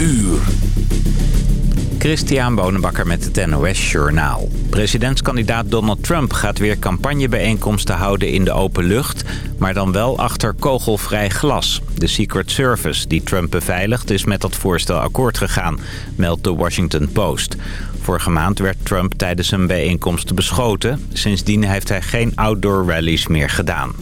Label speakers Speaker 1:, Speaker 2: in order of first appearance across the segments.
Speaker 1: uur.
Speaker 2: Christian Bonenbakker met het NOS Journaal. Presidentskandidaat Donald Trump gaat weer campagnebijeenkomsten houden in de open lucht... maar dan wel achter kogelvrij glas. De Secret Service, die Trump beveiligt, is met dat voorstel akkoord gegaan... meldt de Washington Post. Vorige maand werd Trump tijdens een bijeenkomst beschoten. Sindsdien heeft hij geen outdoor rallies meer gedaan.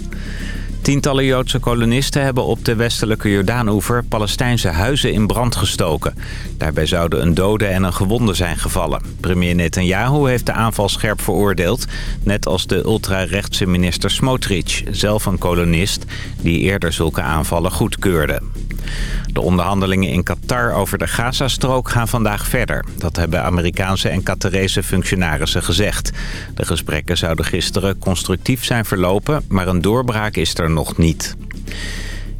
Speaker 2: Tientallen Joodse kolonisten hebben op de westelijke Jordaanoever Palestijnse huizen in brand gestoken. Daarbij zouden een dode en een gewonde zijn gevallen. Premier Netanyahu heeft de aanval scherp veroordeeld, net als de ultrarechtse minister Smotrich, zelf een kolonist die eerder zulke aanvallen goedkeurde. De onderhandelingen in Qatar over de Gazastrook gaan vandaag verder. Dat hebben Amerikaanse en Qatarese functionarissen gezegd. De gesprekken zouden gisteren constructief zijn verlopen, maar een doorbraak is er nog niet.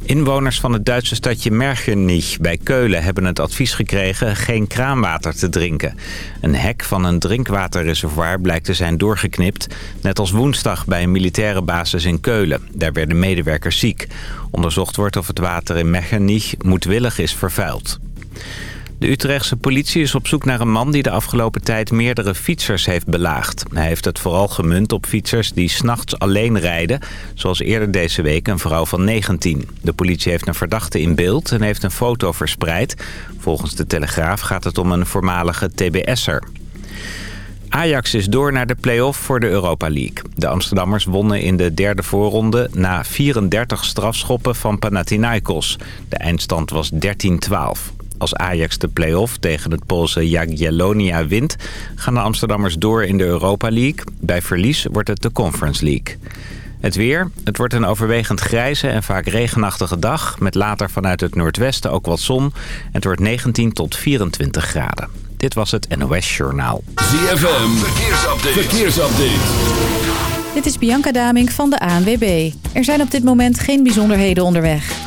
Speaker 2: Inwoners van het Duitse stadje Mergenich bij Keulen hebben het advies gekregen geen kraanwater te drinken. Een hek van een drinkwaterreservoir blijkt te zijn doorgeknipt, net als woensdag bij een militaire basis in Keulen. Daar werden medewerkers ziek. Onderzocht wordt of het water in Mergenich moedwillig is vervuild. De Utrechtse politie is op zoek naar een man die de afgelopen tijd meerdere fietsers heeft belaagd. Hij heeft het vooral gemunt op fietsers die s'nachts alleen rijden, zoals eerder deze week een vrouw van 19. De politie heeft een verdachte in beeld en heeft een foto verspreid. Volgens de Telegraaf gaat het om een voormalige TBS'er. Ajax is door naar de play-off voor de Europa League. De Amsterdammers wonnen in de derde voorronde na 34 strafschoppen van Panathinaikos. De eindstand was 13-12. Als Ajax de play-off tegen het Poolse Jagiellonia wint... gaan de Amsterdammers door in de Europa League. Bij verlies wordt het de Conference League. Het weer. Het wordt een overwegend grijze en vaak regenachtige dag... met later vanuit het noordwesten ook wat zon. Het wordt 19 tot 24 graden. Dit was het NOS Journaal.
Speaker 1: ZFM. Verkeersupdate. Verkeersupdate.
Speaker 3: Dit is Bianca Daming van de ANWB. Er zijn op dit moment geen bijzonderheden onderweg.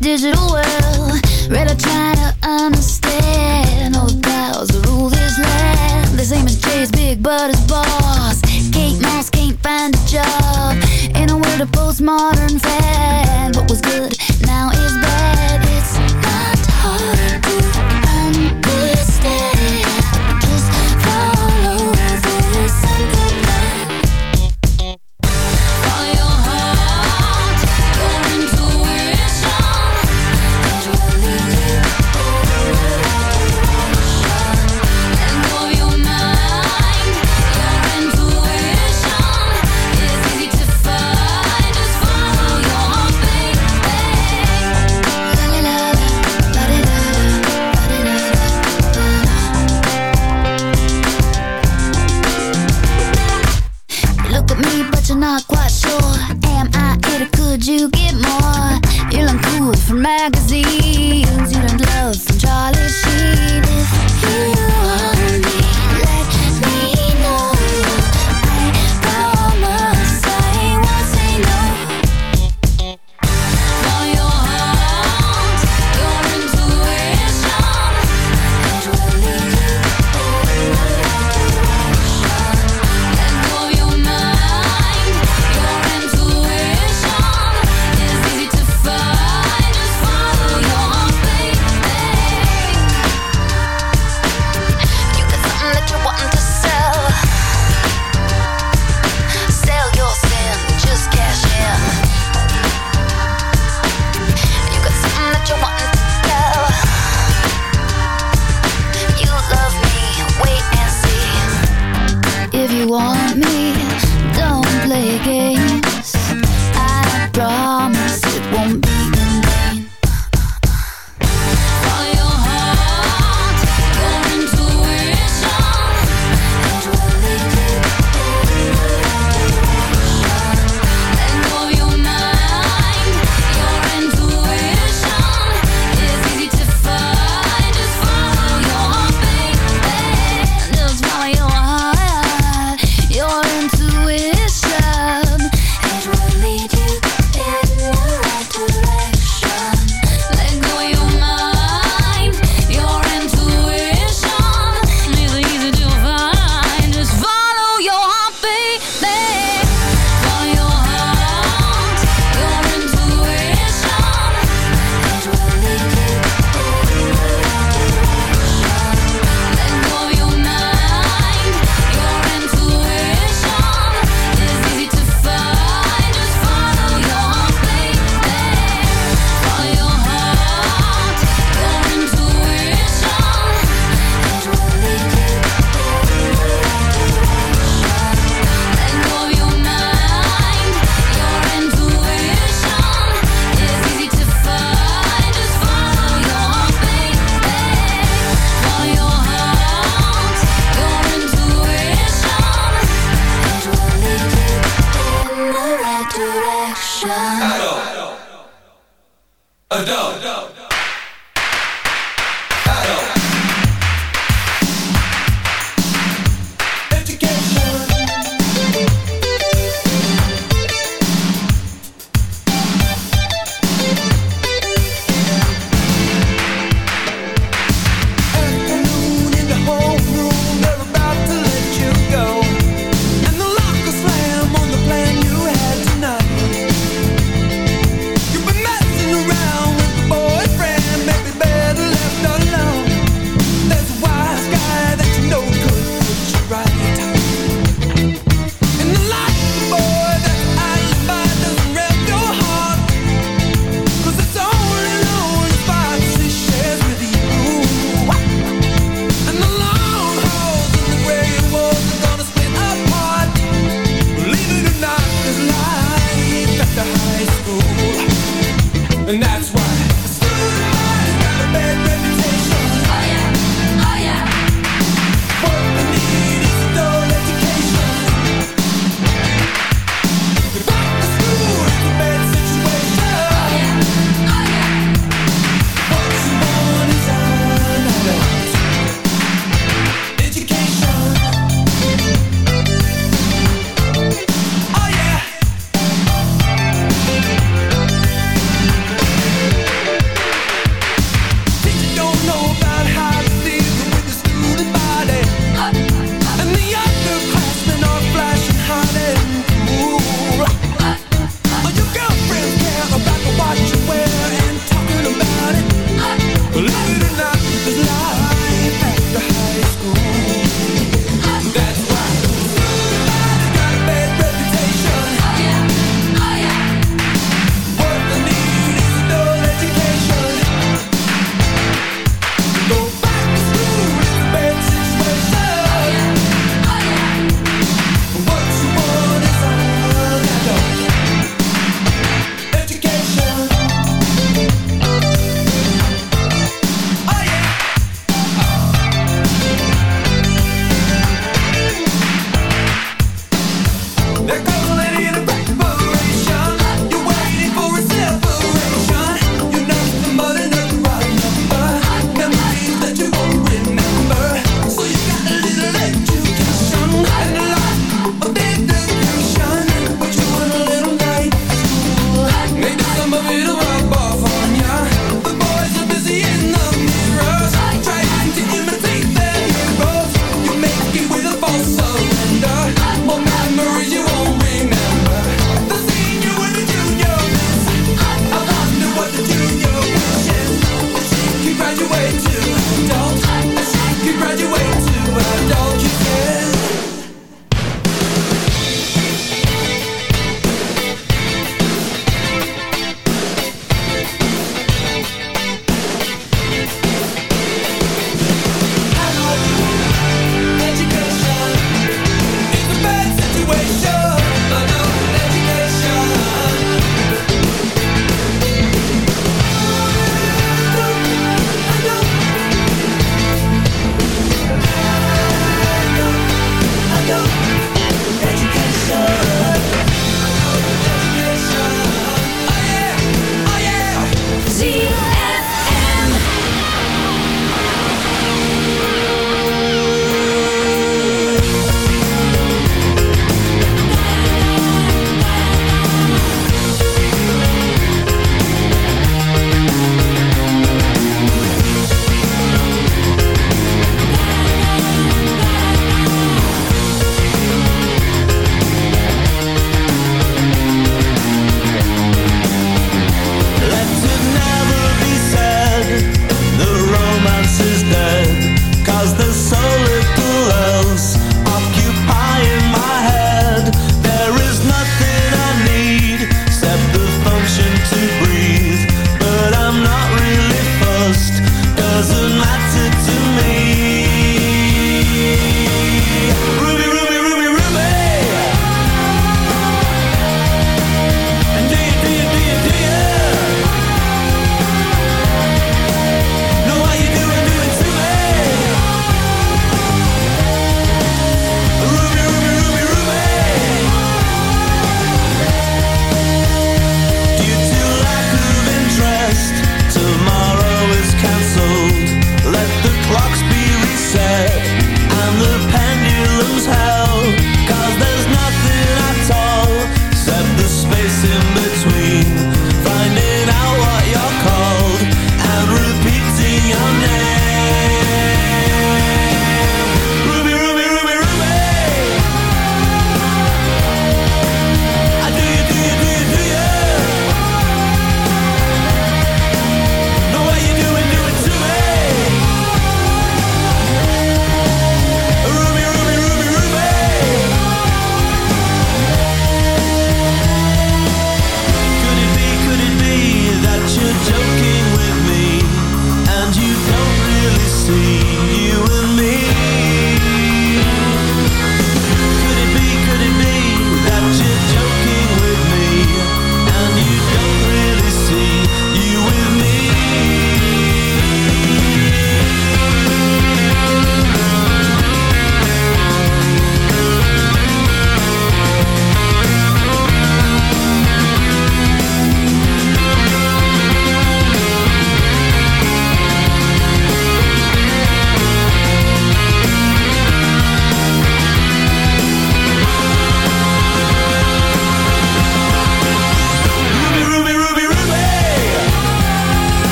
Speaker 4: Digital world. To try to understand all the powers that rule this land. The same as Jay's big but his boss. Kate Moss can't find a job in a world of postmodern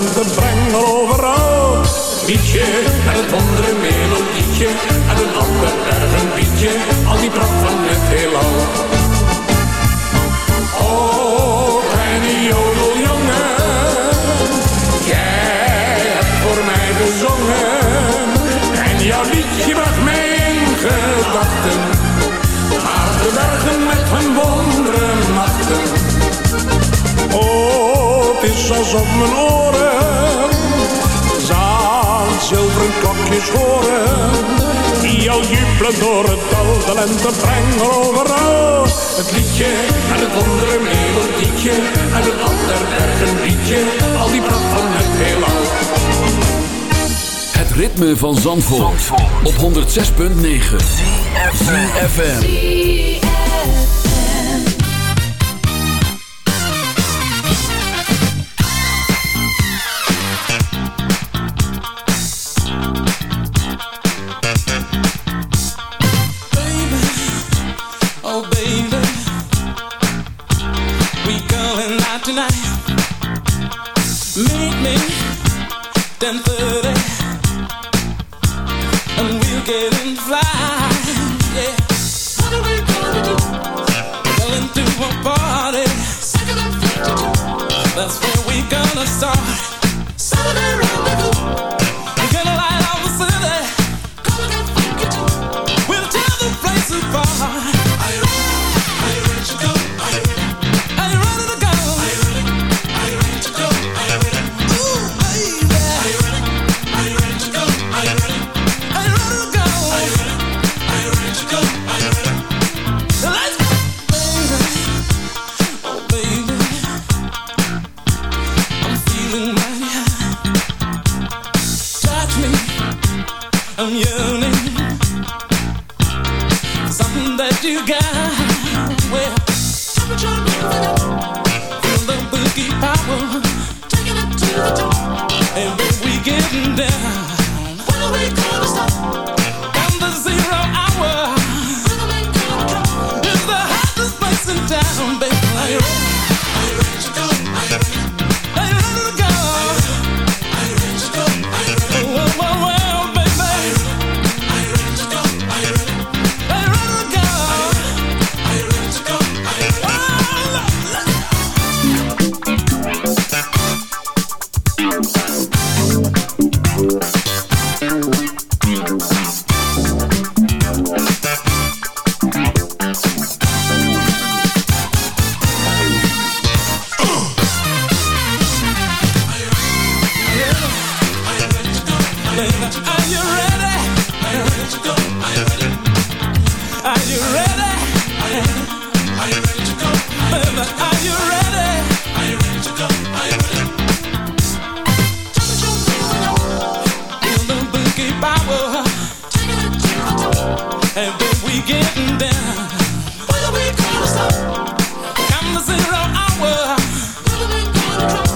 Speaker 5: bent de overal. overal. Mietje, jubelen door het al De lente brengt overal. Het liedje en het andere melodietje. En het ander een liedje. Al die brand van het heelal.
Speaker 1: Het ritme van Zandvoort, op 106.9. FM. Whoa.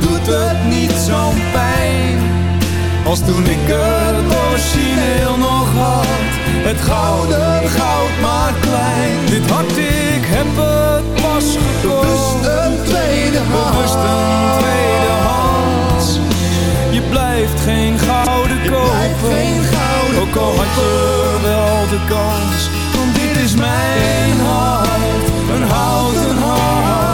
Speaker 6: Dan doet het niet zo'n pijn. Als toen ik het origineel nog had, het gouden goud maar klein. Dit hart, ik heb het pas gekocht. Bewust een tweede hand. Bewust een tweede hand. Je blijft geen gouden kopen. Geen gouden Ook al had je wel de kans. Want dit is mijn hart, een houten hart.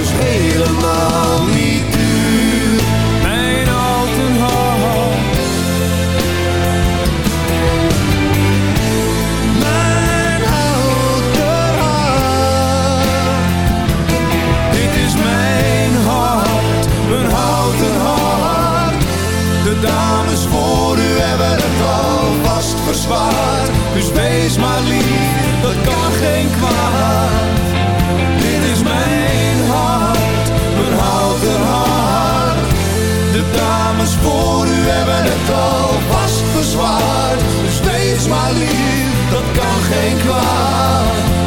Speaker 6: dus helemaal niet geen kwaad.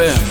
Speaker 1: ZFM.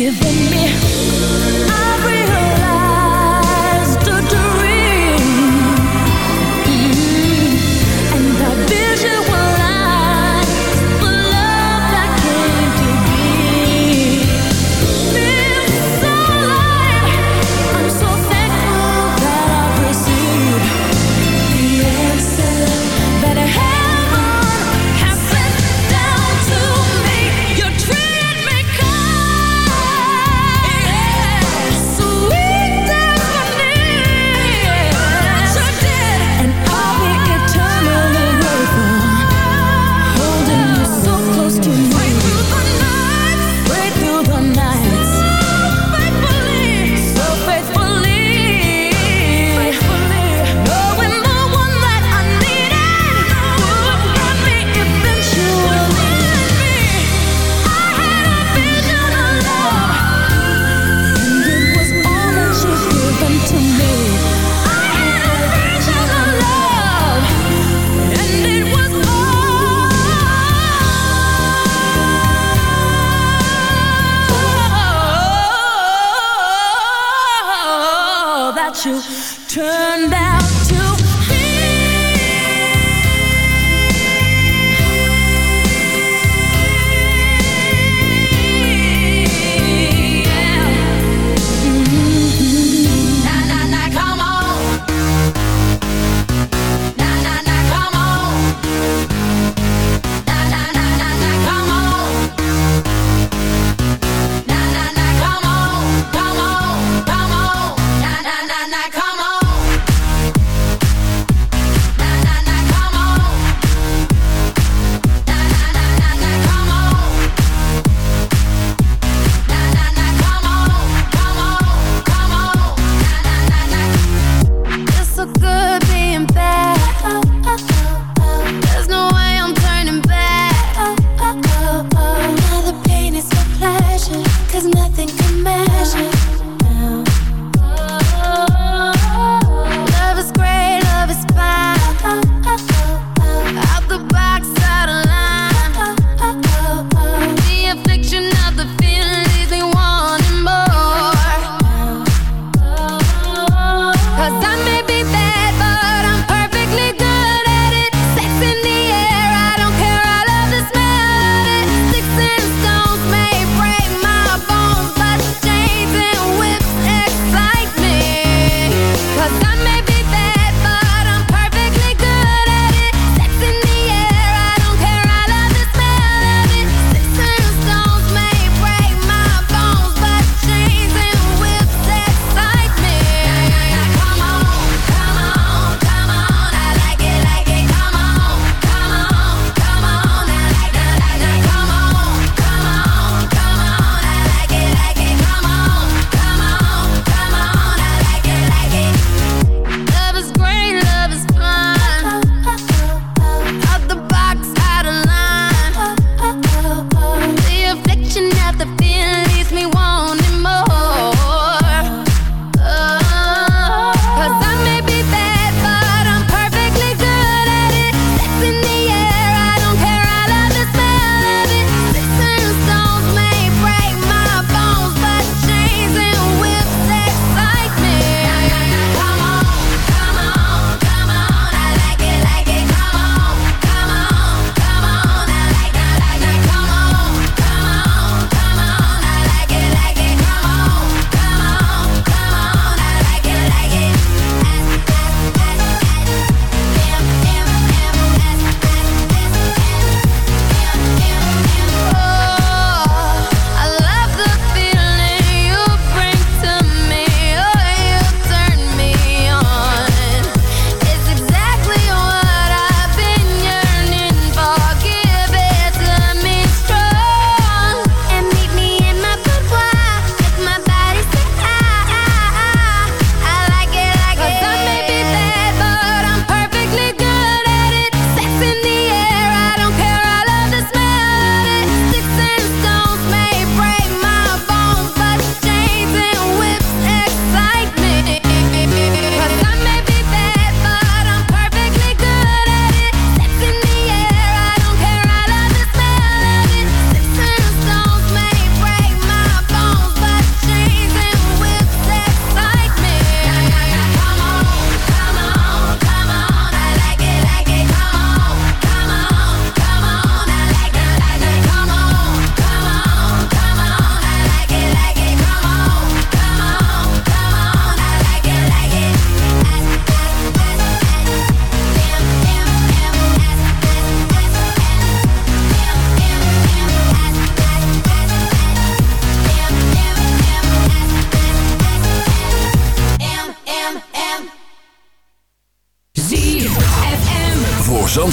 Speaker 7: giving me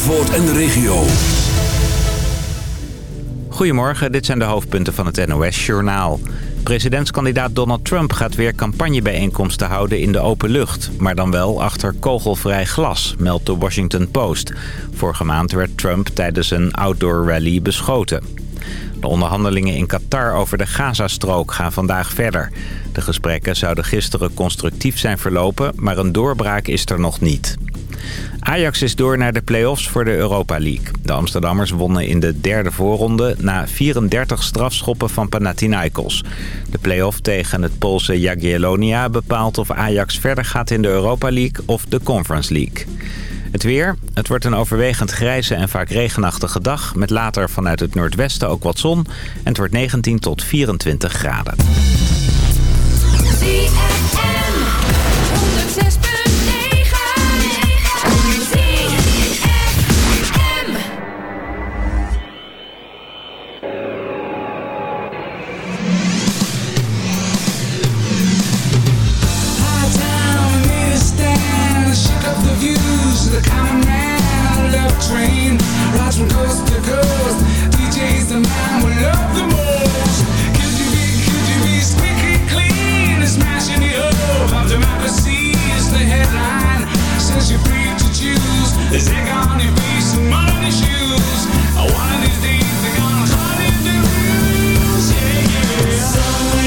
Speaker 1: En de regio.
Speaker 2: Goedemorgen, dit zijn de hoofdpunten van het NOS-journaal. Presidentskandidaat Donald Trump gaat weer campagnebijeenkomsten houden in de open lucht. Maar dan wel achter kogelvrij glas, meldt de Washington Post. Vorige maand werd Trump tijdens een outdoor rally beschoten. De onderhandelingen in Qatar over de Gazastrook gaan vandaag verder. De gesprekken zouden gisteren constructief zijn verlopen, maar een doorbraak is er nog niet. Ajax is door naar de play-offs voor de Europa League. De Amsterdammers wonnen in de derde voorronde na 34 strafschoppen van Panathinaikos. De play-off tegen het Poolse Jagiellonia bepaalt of Ajax verder gaat in de Europa League of de Conference League. Het weer. Het wordt een overwegend grijze en vaak regenachtige dag... met later vanuit het noordwesten ook wat zon. En het wordt 19 tot 24 graden.
Speaker 6: Somewhere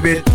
Speaker 8: baby.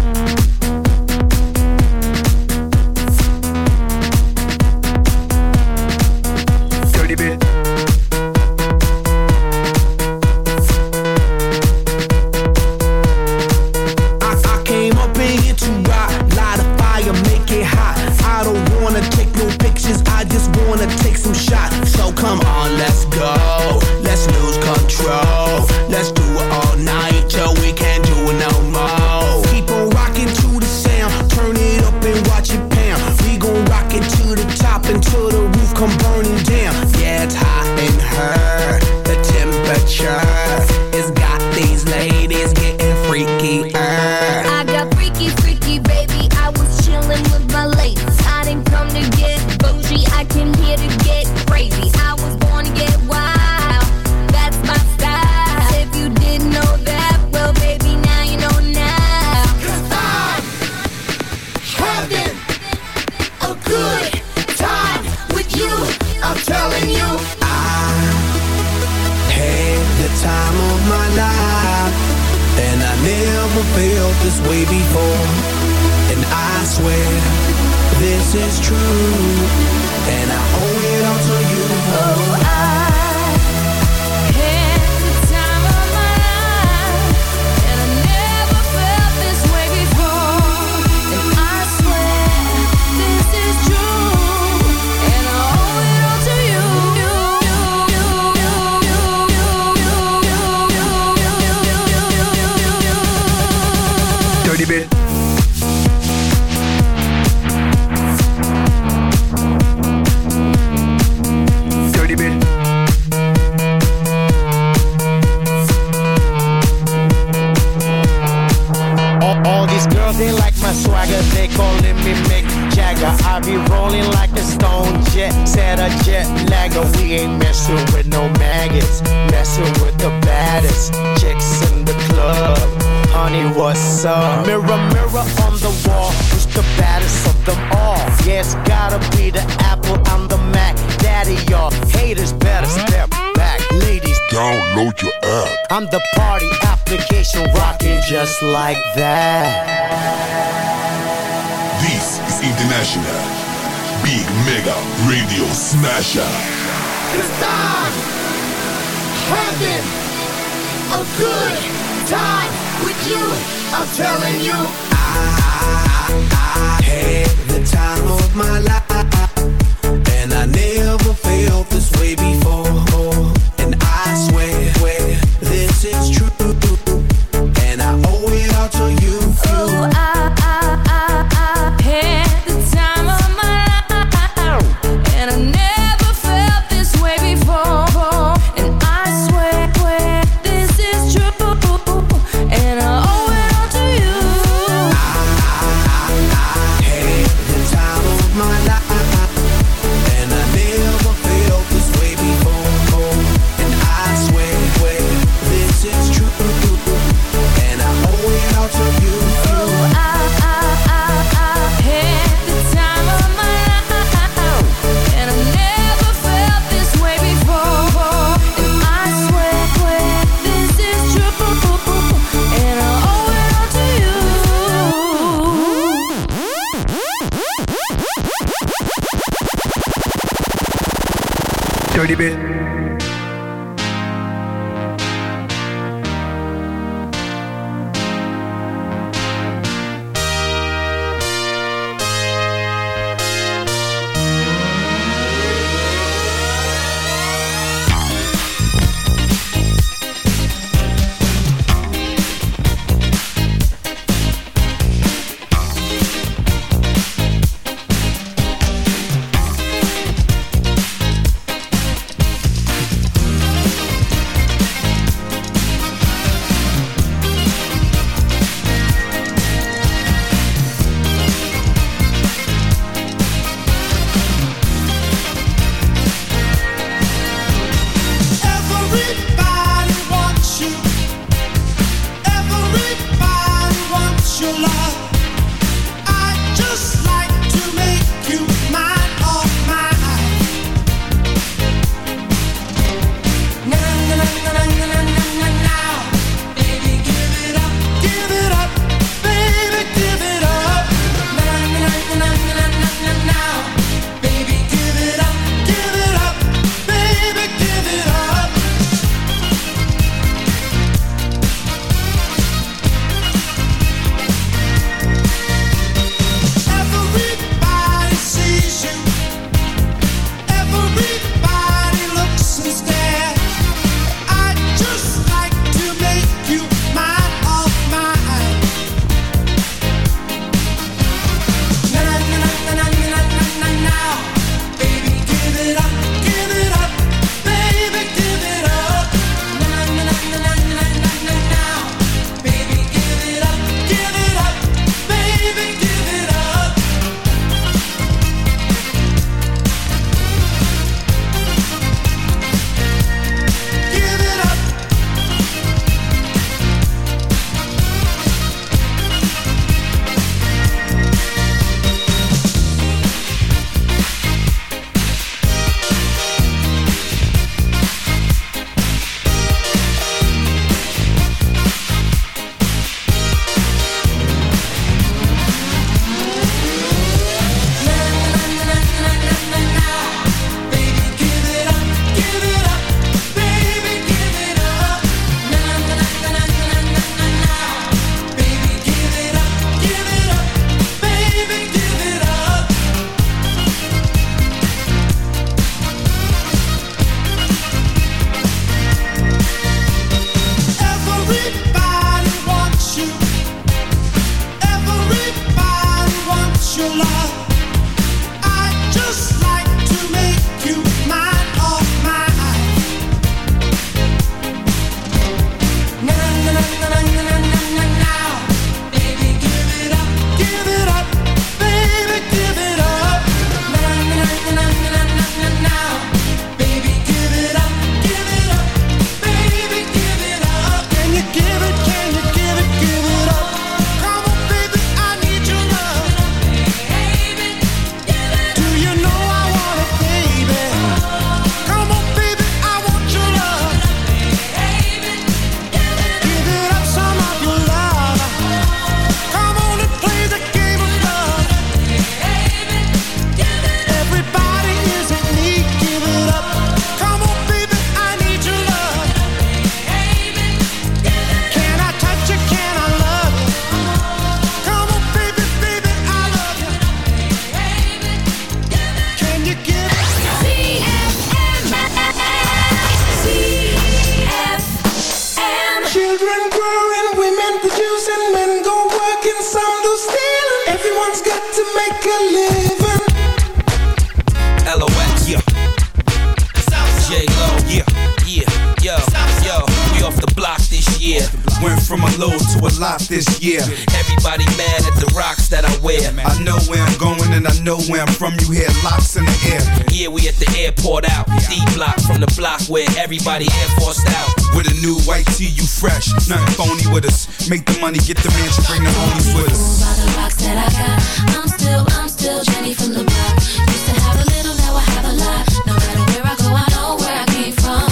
Speaker 6: money, get the mansion, bring the homies with us.
Speaker 7: By the rocks that I got, I'm still, I'm still Jenny from the block. Used to have a little, now I have a lot. No matter where I go, I know where I came from.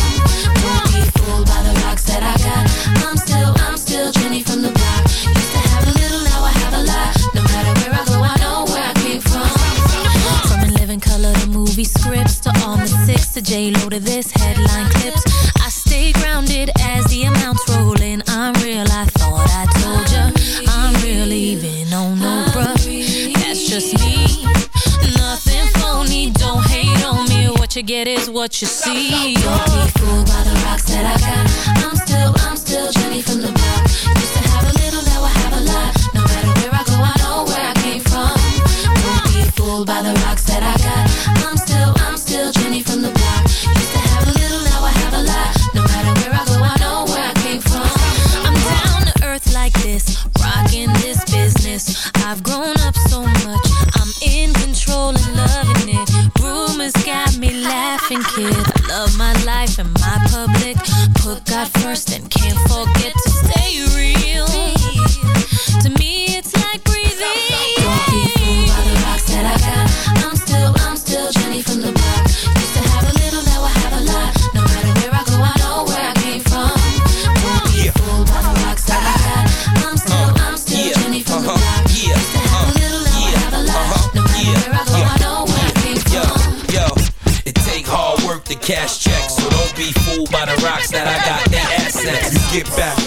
Speaker 7: Don't be fooled by the rocks that I got. I'm still, I'm still Jenny from the block. Used to have a little, now I have a lot. No matter where I go, I know where I came from. From in living color to movie scripts to all the six to J Lo to this headline clips. I stay grounded as get is what you see. Don't be fooled by the rocks that I got. I'm still, I'm still Jenny from the block. Used to have a little, now I have a lot. No matter where I go, I know where I came from. Don't be fooled by the rocks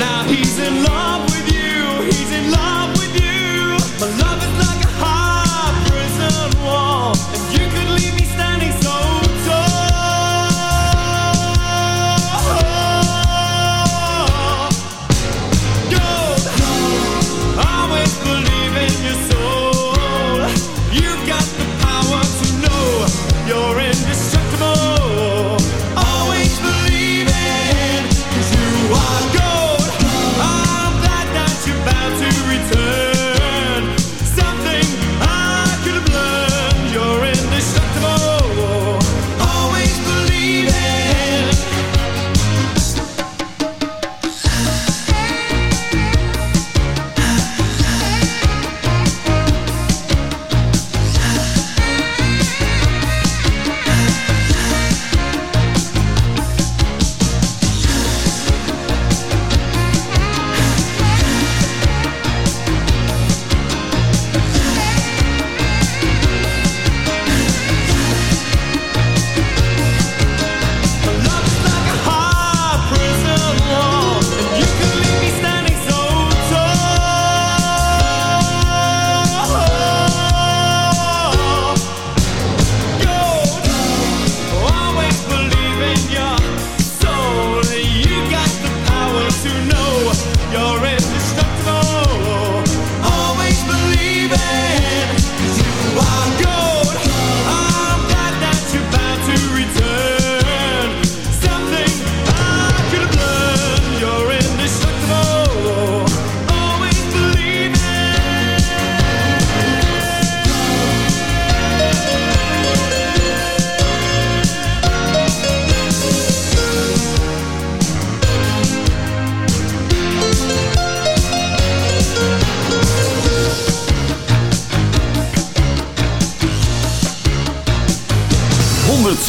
Speaker 7: Now
Speaker 9: he's in love with you, he's in love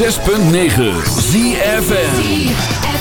Speaker 10: 106.9 ZFN